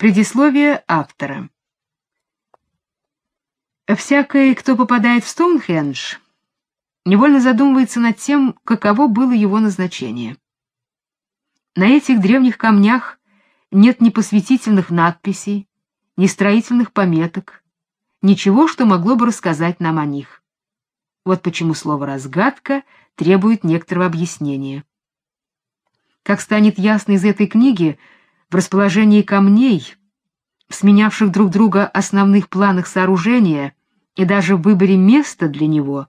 Предисловие автора. Всякий, кто попадает в Стоунхендж, невольно задумывается над тем, каково было его назначение. На этих древних камнях нет ни посвятительных надписей, ни строительных пометок, ничего, что могло бы рассказать нам о них. Вот почему слово «разгадка» требует некоторого объяснения. Как станет ясно из этой книги, в расположении камней, сменявших друг друга основных планах сооружения и даже в выборе места для него,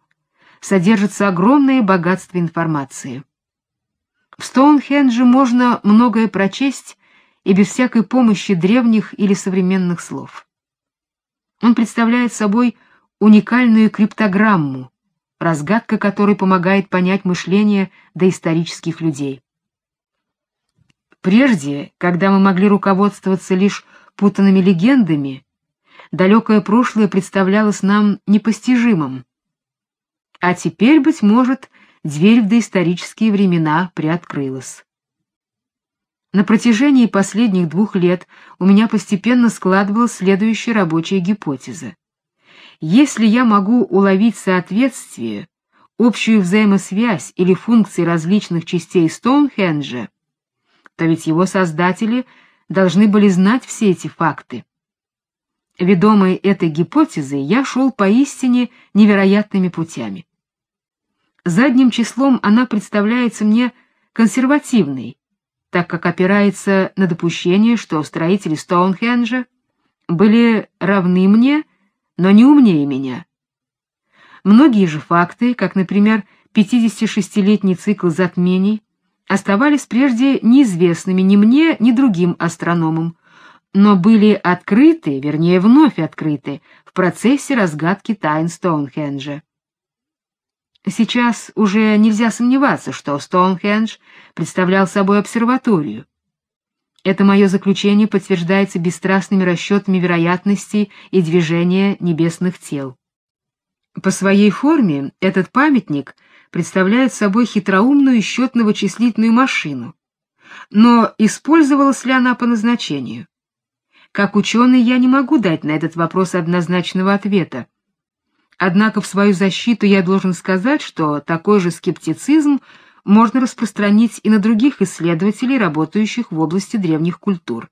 содержится огромное богатство информации. В Стоунхендже можно многое прочесть и без всякой помощи древних или современных слов. Он представляет собой уникальную криптограмму, разгадка которой помогает понять мышление доисторических людей. Прежде, когда мы могли руководствоваться лишь путанными легендами, далекое прошлое представлялось нам непостижимым. А теперь, быть может, дверь в доисторические времена приоткрылась. На протяжении последних двух лет у меня постепенно складывалась следующая рабочая гипотеза. Если я могу уловить соответствие, общую взаимосвязь или функции различных частей Стоунхенджа, то ведь его создатели должны были знать все эти факты. Ведомый этой гипотезой, я шел поистине невероятными путями. Задним числом она представляется мне консервативной, так как опирается на допущение, что строители Стоунхенджа были равны мне, но не умнее меня. Многие же факты, как, например, 56-летний цикл затмений, оставались прежде неизвестными ни мне, ни другим астрономам, но были открыты, вернее, вновь открыты в процессе разгадки тайн Стоунхенджа. Сейчас уже нельзя сомневаться, что Стоунхендж представлял собой обсерваторию. Это мое заключение подтверждается бесстрастными расчетами вероятностей и движения небесных тел. По своей форме этот памятник представляет собой хитроумную счетно-вычислительную машину. Но использовалась ли она по назначению? Как ученый я не могу дать на этот вопрос однозначного ответа. Однако в свою защиту я должен сказать, что такой же скептицизм можно распространить и на других исследователей, работающих в области древних культур.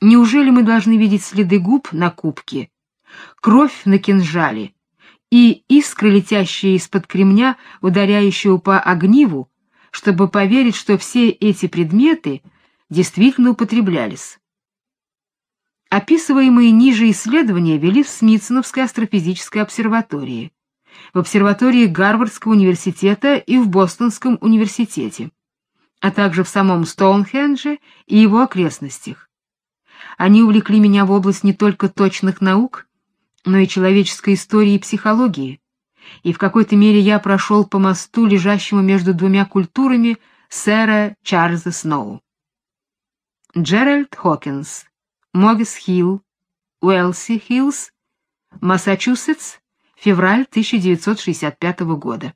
Неужели мы должны видеть следы губ на кубке, кровь на кинжале и искры, летящие из-под кремня, ударяющие по огниву, чтобы поверить, что все эти предметы действительно употреблялись? Описываемые ниже исследования вели в Смитсоновской астрофизической обсерватории, в обсерватории Гарвардского университета и в Бостонском университете, а также в самом Стоунхендже и его окрестностях. Они увлекли меня в область не только точных наук, но и человеческой истории и психологии, и в какой-то мере я прошел по мосту, лежащему между двумя культурами сэра Чарльза Сноу. Джеральд Хокинс Могис-Хилл, Уэлси-Хиллз, Массачусетс, февраль 1965 года.